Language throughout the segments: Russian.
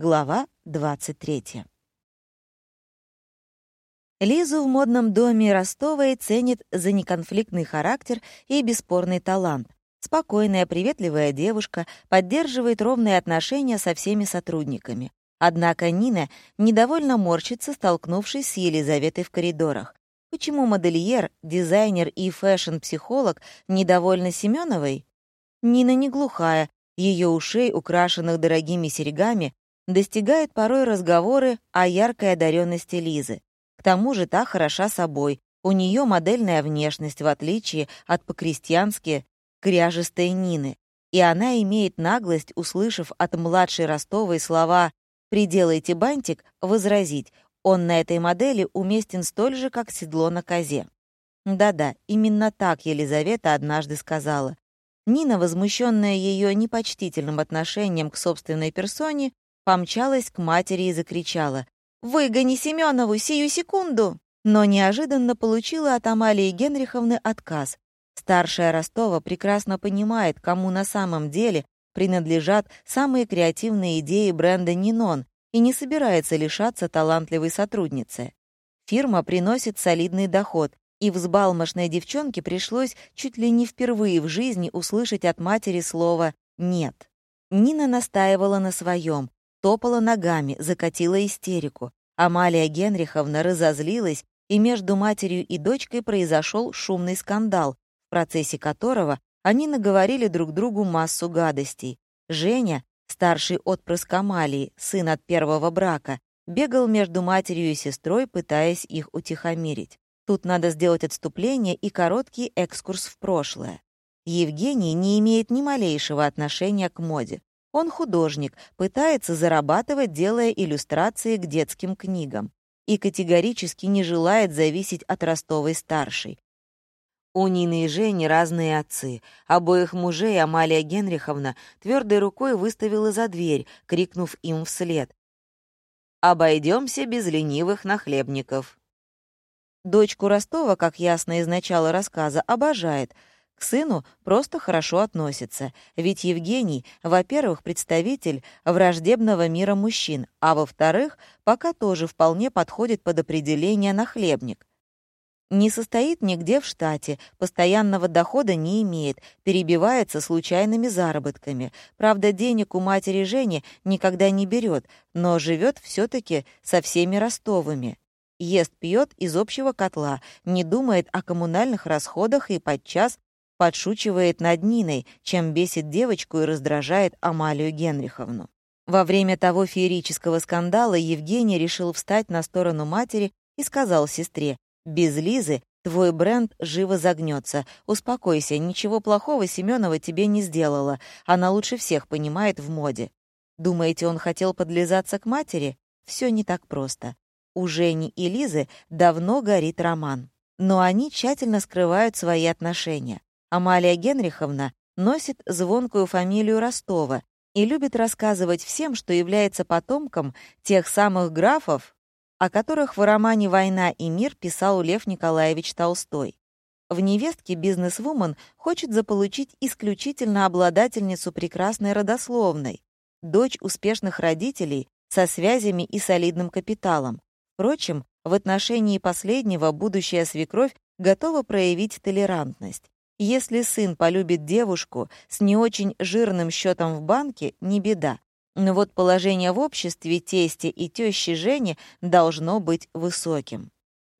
Глава 23. Лизу в модном доме Ростовой ценит за неконфликтный характер и бесспорный талант. Спокойная, приветливая девушка поддерживает ровные отношения со всеми сотрудниками. Однако Нина недовольно морщится, столкнувшись с Елизаветой в коридорах. Почему модельер, дизайнер и фэшн-психолог недовольны Семеновой? Нина не глухая, ее ушей, украшенных дорогими серьгами, достигает порой разговоры о яркой одаренности Лизы. К тому же та хороша собой, у нее модельная внешность, в отличие от по-крестьянски кряжестой Нины, и она имеет наглость, услышав от младшей Ростовой слова «приделайте бантик», возразить «он на этой модели уместен столь же, как седло на козе». Да-да, именно так Елизавета однажды сказала. Нина, возмущенная ее непочтительным отношением к собственной персоне, помчалась к матери и закричала «Выгони Семенову сию секунду!» Но неожиданно получила от Амалии Генриховны отказ. Старшая Ростова прекрасно понимает, кому на самом деле принадлежат самые креативные идеи бренда «Нинон» и не собирается лишаться талантливой сотрудницы. Фирма приносит солидный доход, и взбалмошной девчонке пришлось чуть ли не впервые в жизни услышать от матери слово «нет». Нина настаивала на своем, топала ногами, закатила истерику. Амалия Генриховна разозлилась, и между матерью и дочкой произошел шумный скандал, в процессе которого они наговорили друг другу массу гадостей. Женя, старший отпрыск Амалии, сын от первого брака, бегал между матерью и сестрой, пытаясь их утихомирить. Тут надо сделать отступление и короткий экскурс в прошлое. Евгений не имеет ни малейшего отношения к моде. Он художник, пытается зарабатывать, делая иллюстрации к детским книгам, и категорически не желает зависеть от Ростовой-старшей. У Нины и Жени разные отцы. Обоих мужей Амалия Генриховна твердой рукой выставила за дверь, крикнув им вслед. «Обойдемся без ленивых нахлебников». Дочку Ростова, как ясно из начала рассказа, обожает — к сыну просто хорошо относится, ведь Евгений, во-первых, представитель враждебного мира мужчин, а во-вторых, пока тоже вполне подходит под определение нахлебник. Не состоит нигде в штате, постоянного дохода не имеет, перебивается случайными заработками. Правда, денег у матери Жени никогда не берет, но живет все-таки со всеми Ростовыми. Ест, пьет из общего котла, не думает о коммунальных расходах и подчас подшучивает над Ниной, чем бесит девочку и раздражает Амалию Генриховну. Во время того феерического скандала Евгений решил встать на сторону матери и сказал сестре, «Без Лизы твой бренд живо загнется. Успокойся, ничего плохого Семенова тебе не сделала. Она лучше всех понимает в моде». Думаете, он хотел подлизаться к матери? Все не так просто. У Жени и Лизы давно горит роман. Но они тщательно скрывают свои отношения. Амалия Генриховна носит звонкую фамилию Ростова и любит рассказывать всем, что является потомком тех самых графов, о которых в романе «Война и мир» писал Лев Николаевич Толстой. В невестке бизнесвумен хочет заполучить исключительно обладательницу прекрасной родословной, дочь успешных родителей со связями и солидным капиталом. Впрочем, в отношении последнего будущая свекровь готова проявить толерантность. Если сын полюбит девушку с не очень жирным счетом в банке, не беда. Но вот положение в обществе тести и тещи Жени должно быть высоким.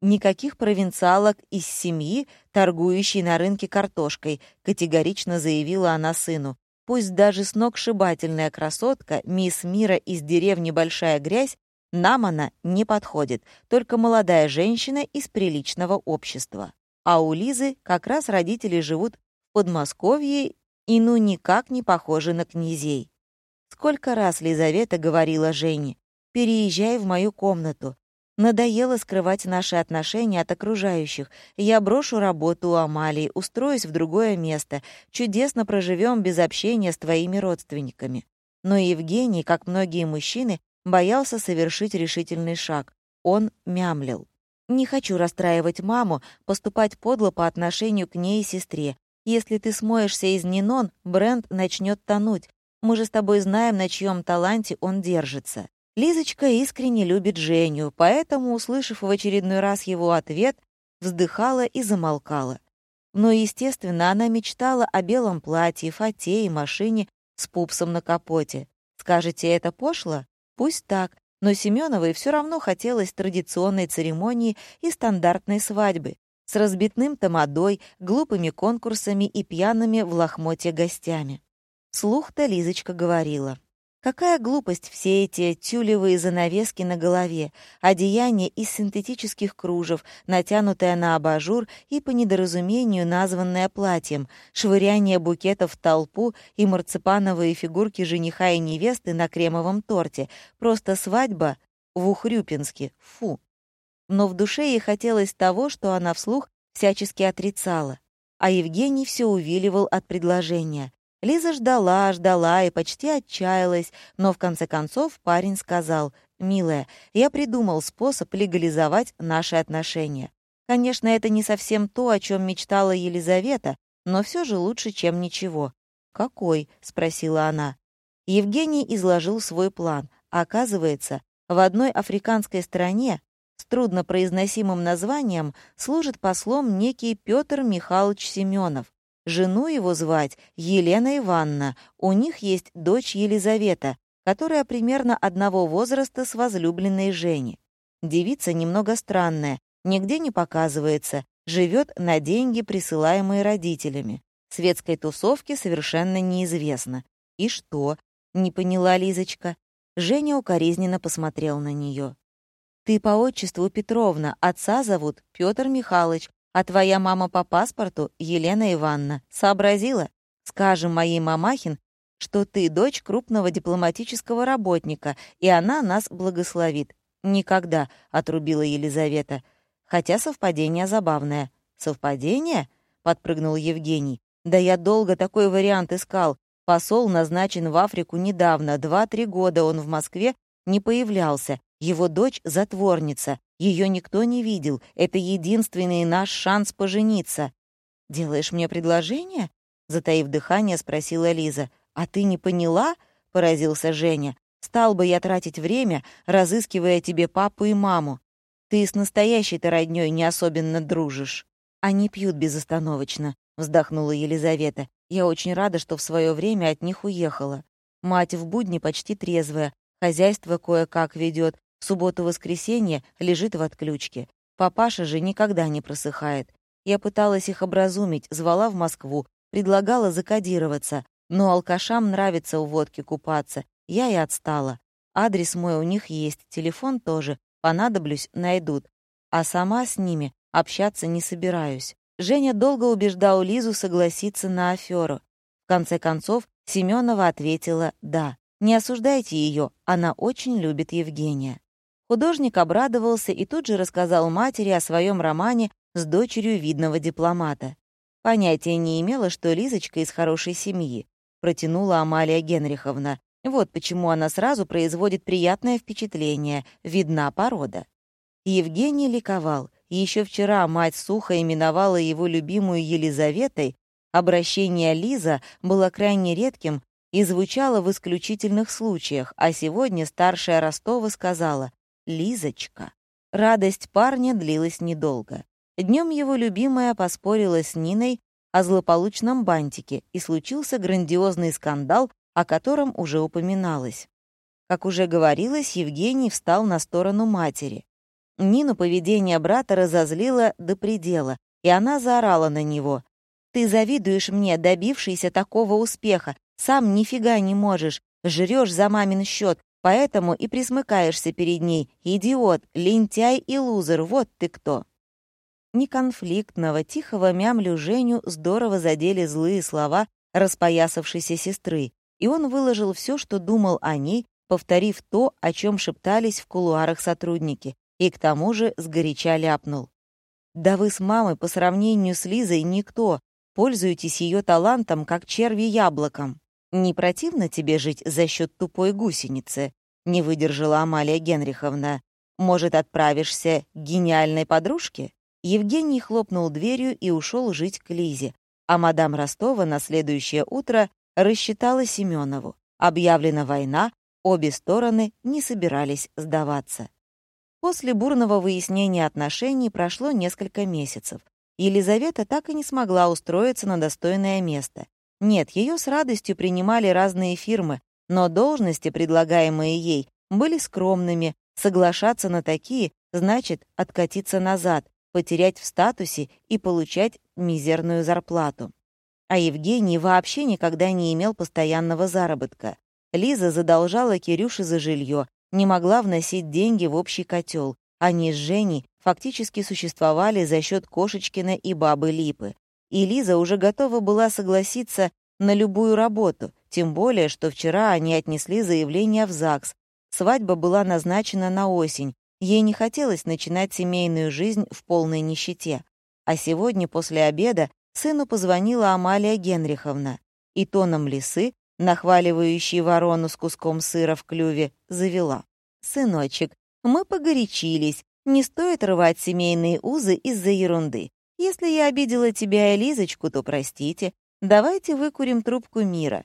Никаких провинциалок из семьи, торгующей на рынке картошкой, категорично заявила она сыну. Пусть даже сногсшибательная красотка, мисс мира из деревни Большая Грязь, нам она не подходит, только молодая женщина из приличного общества а у Лизы как раз родители живут в Подмосковье и ну никак не похожи на князей. Сколько раз Лизавета говорила Жене, «Переезжай в мою комнату. Надоело скрывать наши отношения от окружающих. Я брошу работу у Амалии, устроюсь в другое место, чудесно проживем без общения с твоими родственниками». Но Евгений, как многие мужчины, боялся совершить решительный шаг. Он мямлил. Не хочу расстраивать маму, поступать подло по отношению к ней и сестре. Если ты смоешься из Нинон, бренд начнет тонуть. Мы же с тобой знаем, на чьем таланте он держится. Лизочка искренне любит Женю, поэтому, услышав в очередной раз его ответ, вздыхала и замолкала. Но, естественно, она мечтала о белом платье, фате и машине с пупсом на капоте. Скажете, это пошло? Пусть так, но Семеновой все равно хотелось традиционной церемонии и стандартной свадьбы с разбитным тамадой, глупыми конкурсами и пьяными в лохмоте гостями. Слух-то Лизочка говорила. Какая глупость все эти тюлевые занавески на голове, одеяние из синтетических кружев, натянутое на абажур и по недоразумению названное платьем, швыряние букетов в толпу и марципановые фигурки жениха и невесты на кремовом торте. Просто свадьба в Ухрюпинске. Фу. Но в душе ей хотелось того, что она вслух всячески отрицала. А Евгений все увиливал от предложения. Лиза ждала, ждала и почти отчаялась, но в конце концов парень сказал, «Милая, я придумал способ легализовать наши отношения. Конечно, это не совсем то, о чем мечтала Елизавета, но все же лучше, чем ничего». «Какой?» — спросила она. Евгений изложил свой план. Оказывается, в одной африканской стране с труднопроизносимым названием служит послом некий Петр Михайлович Семенов. Жену его звать Елена Ивановна. У них есть дочь Елизавета, которая примерно одного возраста с возлюбленной Женей. Девица немного странная, нигде не показывается, живет на деньги, присылаемые родителями. Светской тусовки совершенно неизвестно. И что? Не поняла Лизочка. Женя укоризненно посмотрел на нее. «Ты по отчеству Петровна, отца зовут Петр Михайлович, а твоя мама по паспорту — Елена Ивановна. Сообразила? Скажем моей мамахин, что ты дочь крупного дипломатического работника, и она нас благословит. «Никогда», — отрубила Елизавета. Хотя совпадение забавное. «Совпадение?» — подпрыгнул Евгений. «Да я долго такой вариант искал. Посол назначен в Африку недавно, два-три года он в Москве не появлялся. Его дочь — затворница. Ее никто не видел. Это единственный наш шанс пожениться. «Делаешь мне предложение?» — затаив дыхание, спросила Лиза. «А ты не поняла?» — поразился Женя. «Стал бы я тратить время, разыскивая тебе папу и маму. Ты с настоящей-то роднёй не особенно дружишь». «Они пьют безостановочно», — вздохнула Елизавета. «Я очень рада, что в свое время от них уехала. Мать в будни почти трезвая, хозяйство кое-как ведет, в субботу-воскресенье лежит в отключке. Папаша же никогда не просыхает. Я пыталась их образумить, звала в Москву, предлагала закодироваться, но алкашам нравится у водки купаться. Я и отстала. Адрес мой у них есть, телефон тоже. Понадоблюсь, найдут. А сама с ними общаться не собираюсь. Женя долго убеждал Лизу согласиться на аферу. В конце концов, Семенова ответила «да». Не осуждайте ее, она очень любит Евгения. Художник обрадовался и тут же рассказал матери о своем романе с дочерью видного дипломата. Понятия не имела, что Лизочка из хорошей семьи, протянула Амалия Генриховна. Вот почему она сразу производит приятное впечатление, видна порода. Евгений ликовал. Еще вчера мать сухо именовала его любимую Елизаветой, обращение Лиза было крайне редким и звучало в исключительных случаях, а сегодня старшая Ростова сказала Лизочка. Радость парня длилась недолго. Днем его любимая поспорила с Ниной о злополучном бантике, и случился грандиозный скандал, о котором уже упоминалось. Как уже говорилось, Евгений встал на сторону матери. Нину поведение брата разозлило до предела, и она заорала на него. «Ты завидуешь мне, добившийся такого успеха, сам нифига не можешь, жрешь за мамин счет, Поэтому и присмыкаешься перед ней. Идиот, лентяй и лузер, вот ты кто. Неконфликтного, тихого мямлю Женю здорово задели злые слова распоясавшейся сестры, и он выложил все, что думал о ней, повторив то, о чем шептались в кулуарах сотрудники, и к тому же сгоряча ляпнул. «Да вы с мамой по сравнению с Лизой никто, пользуетесь ее талантом, как черви яблоком». «Не противно тебе жить за счет тупой гусеницы?» — не выдержала Амалия Генриховна. «Может, отправишься к гениальной подружке?» Евгений хлопнул дверью и ушел жить к Лизе, а мадам Ростова на следующее утро рассчитала Семенову. Объявлена война, обе стороны не собирались сдаваться. После бурного выяснения отношений прошло несколько месяцев. Елизавета так и не смогла устроиться на достойное место. Нет, ее с радостью принимали разные фирмы, но должности, предлагаемые ей, были скромными, соглашаться на такие значит откатиться назад, потерять в статусе и получать мизерную зарплату. А Евгений вообще никогда не имел постоянного заработка. Лиза задолжала Кирюше за жилье, не могла вносить деньги в общий котел. Они с Женей фактически существовали за счет Кошечкина и бабы Липы. И Лиза уже готова была согласиться на любую работу, тем более, что вчера они отнесли заявление в ЗАГС. Свадьба была назначена на осень. Ей не хотелось начинать семейную жизнь в полной нищете. А сегодня после обеда сыну позвонила Амалия Генриховна. И тоном лисы, нахваливающей ворону с куском сыра в клюве, завела. «Сыночек, мы погорячились. Не стоит рвать семейные узы из-за ерунды. Если я обидела тебя и Лизочку, то простите. Давайте выкурим трубку мира.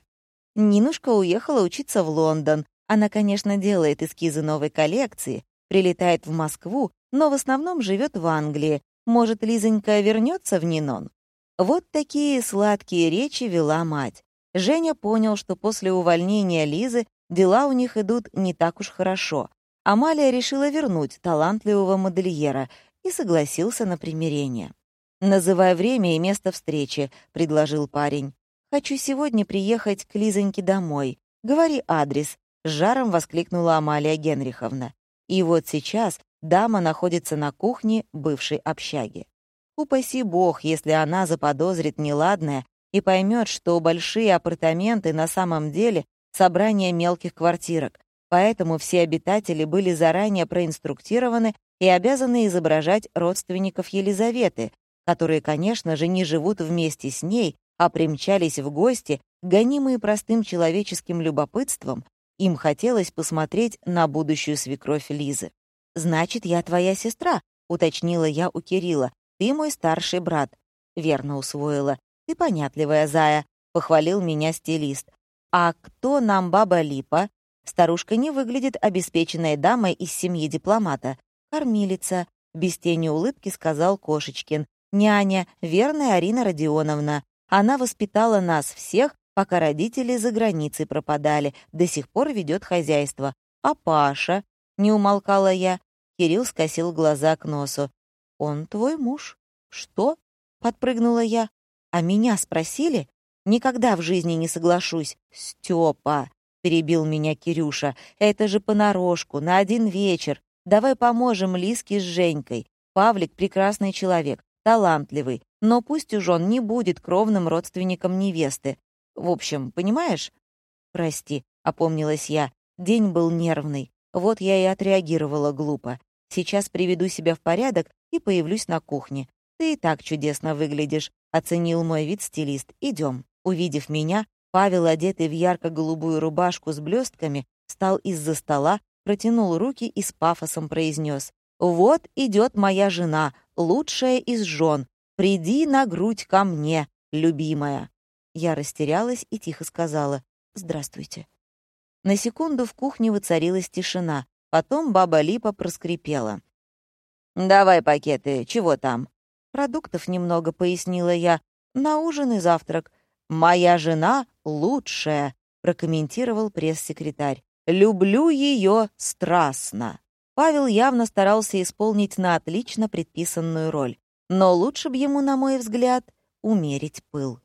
Нинушка уехала учиться в Лондон. Она, конечно, делает эскизы новой коллекции, прилетает в Москву, но в основном живет в Англии. Может, Лизонька вернется в Нинон? Вот такие сладкие речи вела мать. Женя понял, что после увольнения Лизы дела у них идут не так уж хорошо. Амалия решила вернуть талантливого модельера и согласился на примирение. «Называй время и место встречи», — предложил парень. «Хочу сегодня приехать к Лизоньке домой. Говори адрес», — жаром воскликнула Амалия Генриховна. И вот сейчас дама находится на кухне бывшей общаги. Упаси бог, если она заподозрит неладное и поймет, что большие апартаменты на самом деле собрание мелких квартирок, поэтому все обитатели были заранее проинструктированы и обязаны изображать родственников Елизаветы, которые, конечно же, не живут вместе с ней, а примчались в гости, гонимые простым человеческим любопытством, им хотелось посмотреть на будущую свекровь Лизы. «Значит, я твоя сестра», — уточнила я у Кирилла. «Ты мой старший брат». Верно усвоила. «Ты понятливая, Зая», — похвалил меня стилист. «А кто нам баба Липа?» Старушка не выглядит обеспеченной дамой из семьи дипломата. «Кормилица», — без тени улыбки сказал Кошечкин. Няня, верная Арина Родионовна. Она воспитала нас всех, пока родители за границей пропадали, до сих пор ведет хозяйство. А Паша? Не умолкала я. Кирилл скосил глаза к носу. Он твой муж. Что? Подпрыгнула я. А меня спросили? Никогда в жизни не соглашусь. Степа, перебил меня Кирюша. Это же понарошку, на один вечер. Давай поможем Лиске с Женькой. Павлик — прекрасный человек талантливый, но пусть уж он не будет кровным родственником невесты. В общем, понимаешь? Прости, опомнилась я. День был нервный. Вот я и отреагировала глупо. Сейчас приведу себя в порядок и появлюсь на кухне. Ты и так чудесно выглядишь, оценил мой вид стилист. Идем. Увидев меня, Павел, одетый в ярко-голубую рубашку с блестками, встал из-за стола, протянул руки и с пафосом произнес: «Вот идет моя жена, лучшая из жен. Приди на грудь ко мне, любимая». Я растерялась и тихо сказала «Здравствуйте». На секунду в кухне воцарилась тишина. Потом баба Липа проскрипела. «Давай пакеты, чего там?» «Продуктов немного», — пояснила я. «На ужин и завтрак». «Моя жена лучшая», — прокомментировал пресс-секретарь. «Люблю ее страстно». Павел явно старался исполнить на отлично предписанную роль, но лучше бы ему, на мой взгляд, умерить пыл.